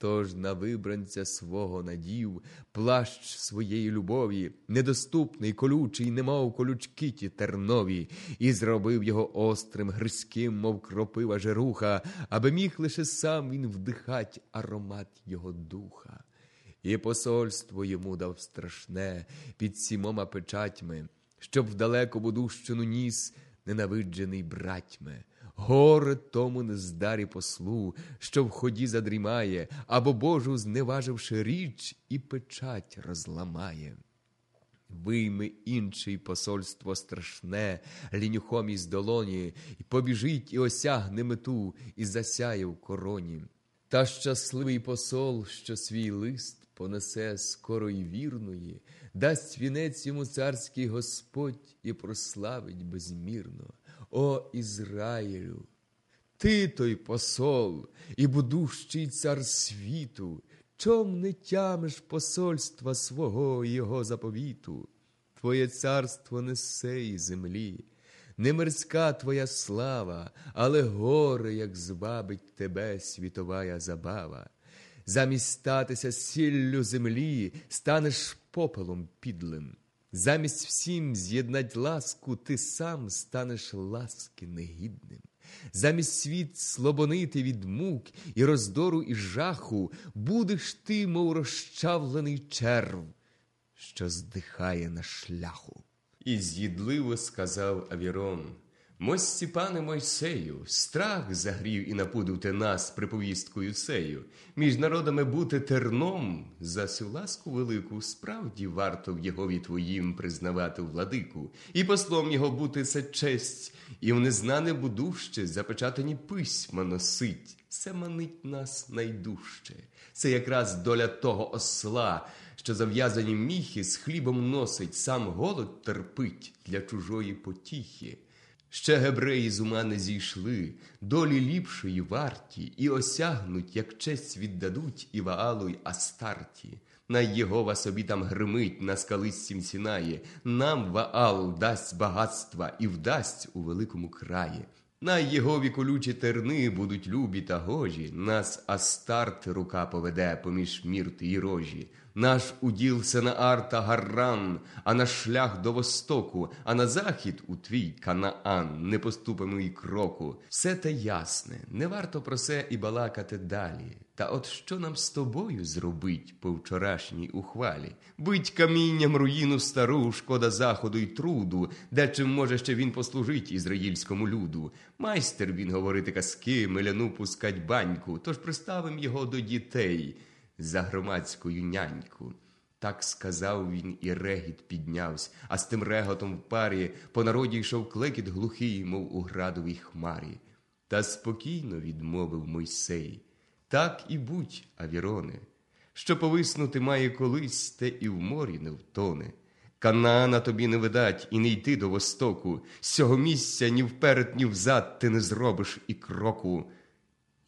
Тож на вибранця свого надів, плащ своєї любові, недоступний, колючий, немов колючки ті тернові, і зробив його острим, гризьким, мов кропива жеруха, аби міг лише сам він вдихать аромат його духа. І посольство йому дав страшне під сімома печатьми, щоб в далеку будущину ніс ненавиджений братьми. Горе тому нездарі послу, що в ході задрімає, або Божу, зневаживши річ, і печать розламає. Вийме інший посольство страшне, лінюхом із долоні, і побіжить і осягне мету, і засяє в короні. Та щасливий посол, що свій лист понесе скоро й вірної, дасть вінець йому царський Господь і прославить безмірно. О Ізраїлю, ти той посол і будущий цар світу, чом не тямиш посольства свого і його заповіту? Твоє царство не сеї землі, не мирська твоя слава, але горе, як звабить тебе світовая забава. Замість статися сіллю землі, станеш попелом підлим. Замість всім з'єднать ласку, ти сам станеш ласки негідним. Замість світ слобонити від мук і роздору і жаху, будеш ти, мов розчавлений черв, що здихає на шляху. І з'їдливо сказав Авірон. Мось Степане Мойсею, страх загрів і напудив ти нас приповісткою сею. Між народами бути терном за сю ласку велику, справді варто в Єгові твоїм признавати владику, і послом його бути це честь, і в незнане будуще запечатані письма носить. Це манить нас найдужче. Це якраз доля того осла, що зав'язані міхи з хлібом носить, сам голод терпить для чужої потіхи. Ще гебреї з ума не зійшли, долі ліпшої варті, і осягнуть, як честь віддадуть і Ваалу й Астарті. Най Єгова собі там гримить, на скалисцім сінає, нам Ваал дасть багатства і вдасть у великому краї. Най Єгові колючі терни будуть любі та гожі, нас Астарт рука поведе поміж мірти й рожі. Наш уділ Сенаар та Гарран, а наш шлях до востоку, а на захід у твій Канаан, не поступимо й кроку. Все те ясне, не варто про це і балакати далі. Та от що нам з тобою зробить по вчорашній ухвалі? Бить камінням руїну стару, шкода заходу й труду, де чим може ще він послужить ізраїльському люду. Майстер він говорити казки, миляну пускать баньку, тож приставим його до дітей за громадською няньку. Так сказав він, і регіт піднявся, а з тим реготом в парі по народі йшов клекіт глухий, мов у градовій хмарі. Та спокійно відмовив Мойсей. Так і будь, Авіроне, що повиснути має колись, те і в морі не втоне. Канаана тобі не видать і не йти до востоку. З цього місця ні вперед, ні взад ти не зробиш і кроку.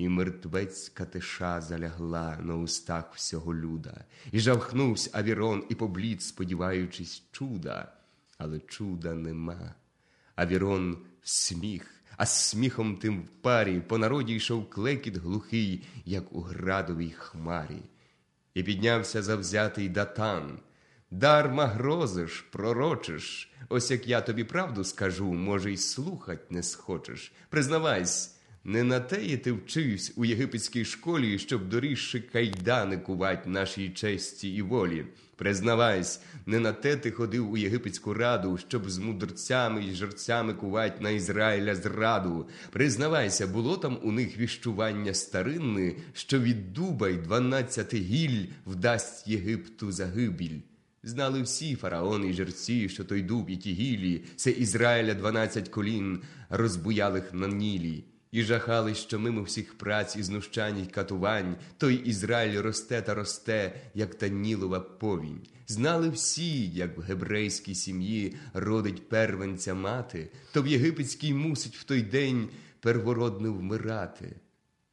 І мертвець катиша залягла на устах всього люда, і жавхнувся Авірон і поблід, сподіваючись, чуда, але чуда нема. Авірон сміх, а з сміхом тим в парі по народі йшов клекіт глухий, як у градовій хмарі. І піднявся завзятий датан. Дарма грозиш, пророчиш, ось як я тобі правду скажу, може, й слухать не схочеш. Признавайсь. Не на теє ти вчився у єгипетській школі, щоб доріжши кайдани кувать нашій честі і волі. Признавайсь, не на те ти ходив у єгипетську раду, щоб з мудрцями й жерцями кувать на Ізраїля зраду. Признавайся, було там у них віщування старинне, що від дуба й дванадцяти гіль вдасть Єгипту загибіль. Знали всі фараони й жерці, що той дуб і ті гілі, це Ізраїля дванадцять колін, розбуялих на нілі. І жахали, що мимо всіх праць і знущань й катувань, той Ізраїль росте та росте, як Танілова повінь. Знали всі, як в гебрейській сім'ї родить первенця мати, то в єгипетській мусить в той день первородне вмирати.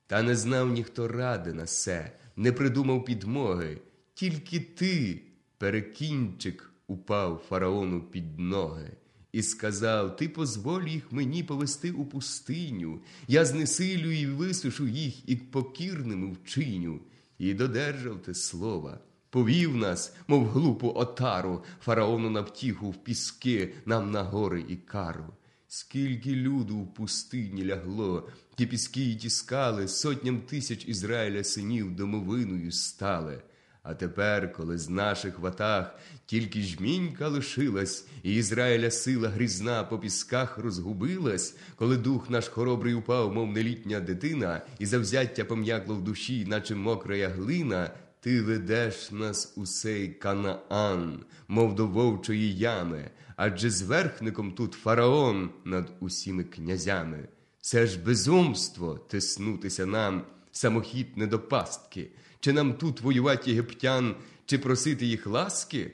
Та не знав ніхто ради на се, не придумав підмоги, тільки ти, перекінчик, упав фараону під ноги і сказав: Ти позволь їх мені повести у пустиню, я знесилю і висушу їх і покірними вчиню. і додержав те слова. Повів нас, мов глупу отару, фараону на втіху в піски, нам на гори і кару. Скільки люду в пустині лягло, ті піски й ті скали, сотням тисяч Ізраїля синів домовиною стали. А тепер, коли з наших ватах тільки жмінька лишилась, і Ізраїля сила грізна по пісках розгубилась, коли дух наш хоробрий упав, мов нелітня дитина, і завзяття пом'якло в душі, наче мокрая глина, ти ведеш нас у сей Канаан, мов до вовчої ями, адже зверхником тут фараон над усіми князями. Це ж безумство тиснутися нам, самохід пастки. Чи нам тут воювати єгиптян, чи просити їх ласки?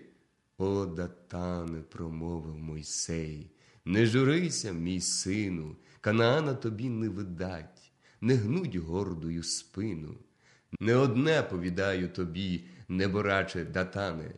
О, датане, промовив Мойсей, не журися, мій сину, Канаана тобі не видать, не гнуть гордою спину. Не одне повідаю тобі, небораче датане,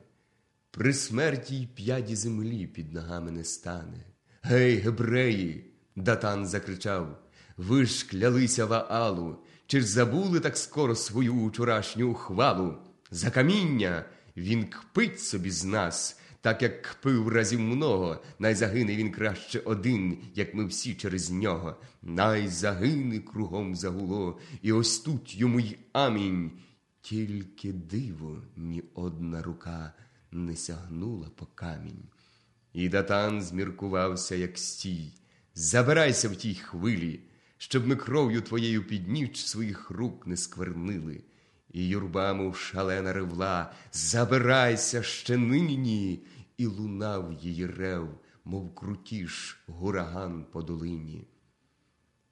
при смерті й п'яді землі під ногами не стане. Гей, гебреї, датан закричав, ви ж клялися Ваалу, чи ж забули так скоро свою вчорашню ухвалу? За каміння він кпить собі з нас, так як кпив разів много, най загине він краще один, як ми всі через нього. Най загине кругом загуло, і ось тут йому й амінь. Тільки диво ні одна рука не сягнула по камінь. І датан зміркувався, як стій. Забирайся в тій хвилі щоб ми кров'ю твоєю під ніч своїх рук не сквернили. І юрба, мов шалена ревла, забирайся ще нині, і лунав її рев, мов крутіш гураган по долині.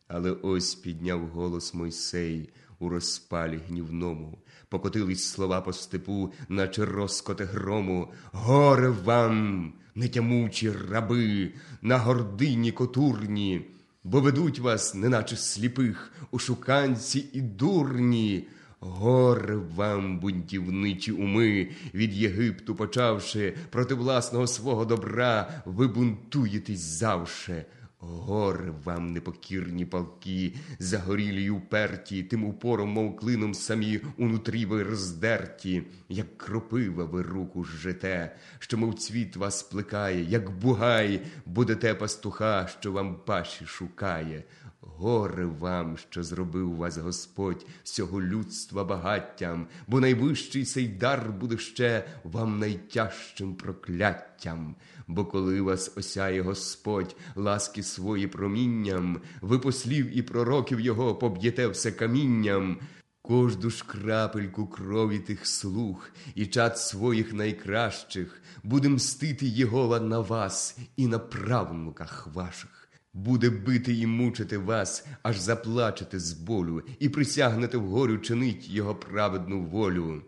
Але ось підняв голос Мойсей у розпалі гнівному, покотились слова по степу, наче розкоти грому. Горе вам, нетямучі раби, на гордині котурні бо ведуть вас, неначе сліпих, ошуканці і дурні. Горе вам, бунтівничі уми, від Єгипту почавши, проти власного свого добра, ви бунтуєтесь завше. Горе вам, непокірні палки, загорілі й уперті, тим упором, мов клином самі унутрі ви роздерті, як кропива ви руку жжете, що, мов цвіт вас плекає, як бугай, будете пастуха, що вам паші шукає. Горе вам, що зробив вас Господь всього людства багаттям, бо найвищий цей дар буде ще вам найтяжчим прокляттям. Бо коли вас осяє Господь ласки свої промінням, ви послів і пророків Його поб'єте все камінням. Кожду ж крапельку крові тих слуг і чад своїх найкращих буде мстити Єгова на вас і на правнуках ваших буде бити і мучити вас, аж заплачете з болю, і присягнете вгорю чинить його праведну волю.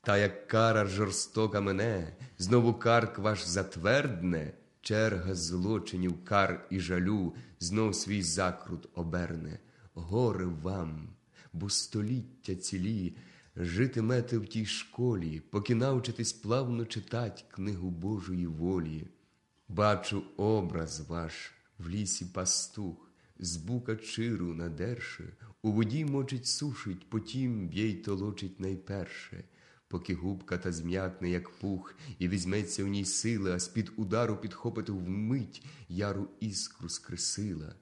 Та як кара жорстока мене, знову карк ваш затвердне, черга злочинів, кар і жалю, знов свій закрут оберне. Горе вам, бо століття цілі житимете в тій школі, поки навчитесь плавно читать книгу Божої волі. Бачу образ ваш в лісі пастух, з бука чиру надерше, у воді мочить сушить, потім б'є й толочить найперше, поки губка та зм'якне, як пух, і візьметься в ній сила, а з-під удару підхопити вмить яру іскру скресила.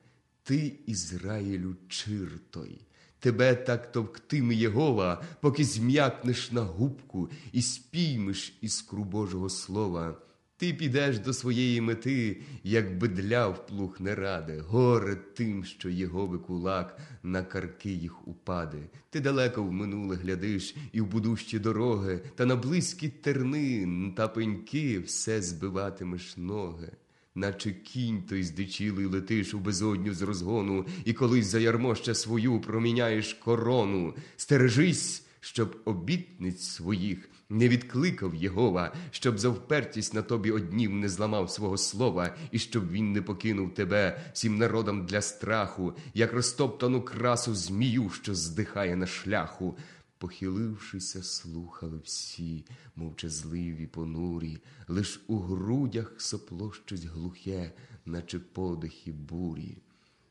Ти, Ізраїлю, чир той, тебе так товктиме Єгова, поки зм'якнеш на губку і спіймеш іскру Божого Слова. Ти підеш до своєї мети, як бедля в плуг не раде, горе тим, що Єгови кулак на карки їх упаде. Ти далеко в минуле глядиш і в будущі дороги, та на близькі терни та пеньки все збиватимеш ноги. Наче кінь той здичілий летиш у безодню з розгону, і колись за ярмо ще свою проміняєш корону. Стережись, щоб обітниць своїх не відкликав Єгова, щоб за впертість на тобі однів не зламав свого слова, і щоб він не покинув тебе всім народам для страху, як розтоптану красу змію, що здихає на шляху. Похилившися, слухали всі, мовчазливі, понурі, лиш у грудях сопло щось глухе, наче подихи бурі.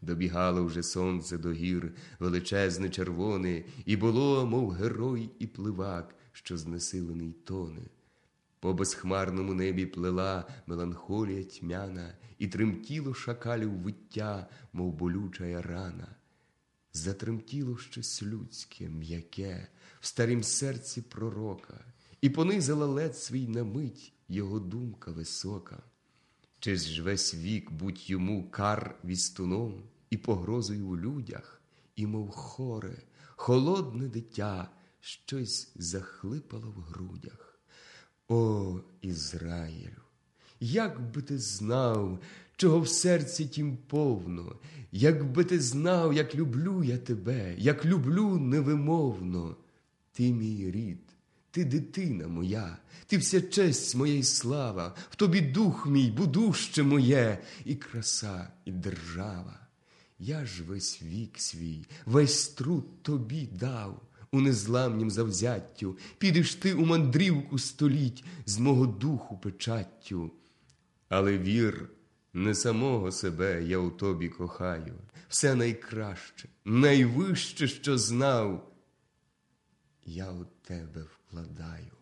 Добігало вже сонце до гір, величезне червоне, і було, мов герой і пливак, що знесилений тоне. По безхмарному небі плела меланхолія тьмяна, і тремтіло шакалів виття, мов болючая рана. Затремтіло щось людське, м'яке, в старім серці пророка, і понизила лед свій на мить його думка висока. Чи ж весь вік будь йому кар вістуном і погрозою у людях, і, мов хоре, холодне дитя, щось захлипало в грудях. О, Ізраїлю! Як би ти знав, чого в серці тім повно, якби ти знав, як люблю я тебе, як люблю невимовно, ти мій рід, ти дитина моя, ти вся честь моя й слава, в тобі дух мій, будуще моє, і краса, і держава. Я ж весь вік свій, весь труд тобі дав. У незламнім завзяттю підеш ти у мандрівку століть з мого духу печаттю. Але вір, не самого себе я у тобі кохаю, все найкраще, найвище, що знав, я у тебе вкладаю.